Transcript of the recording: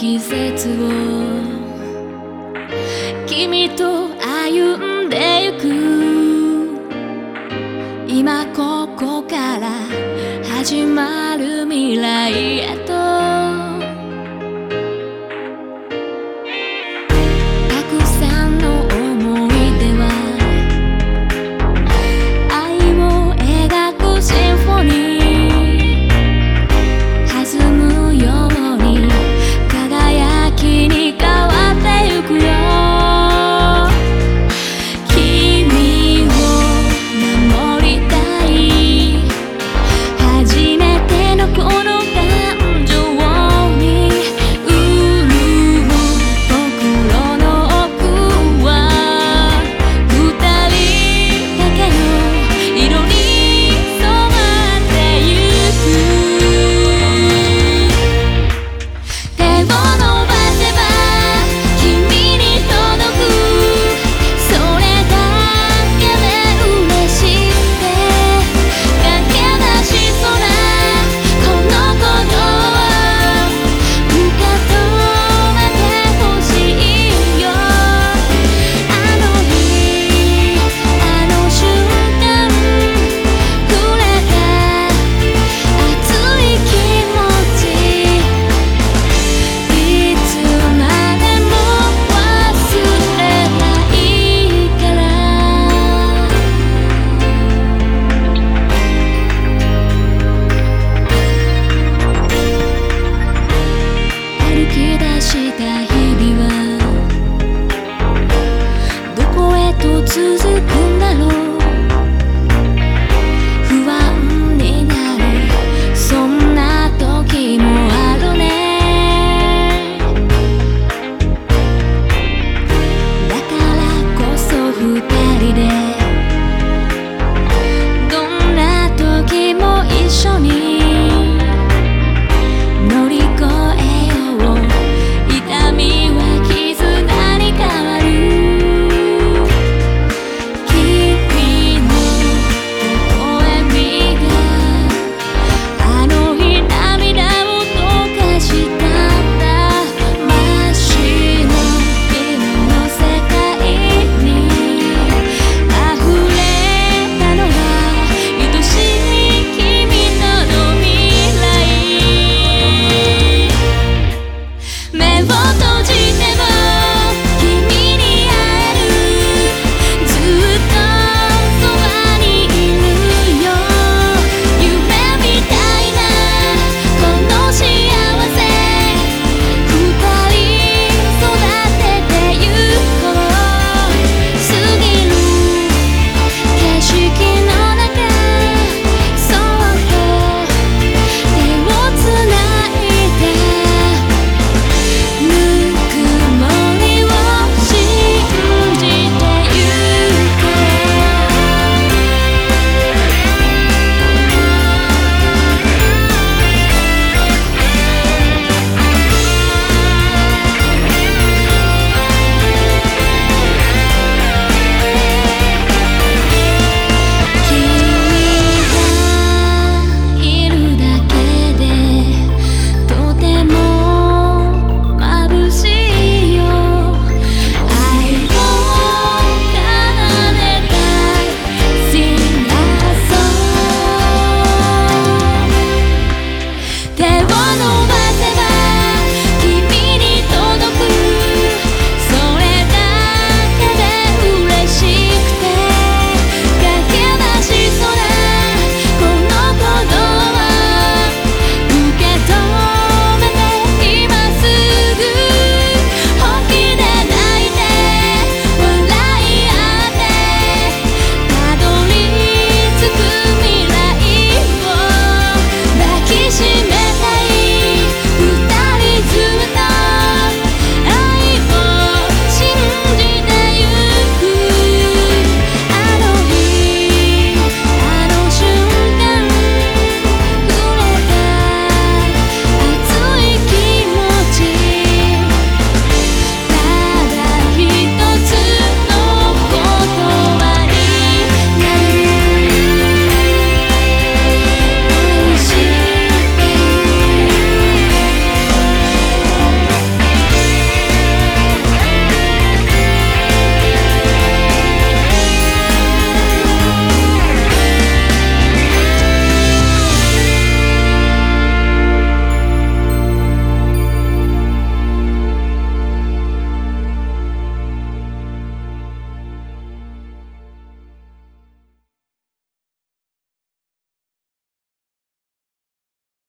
季節を君と歩んでゆく。今ここから始まる未来へと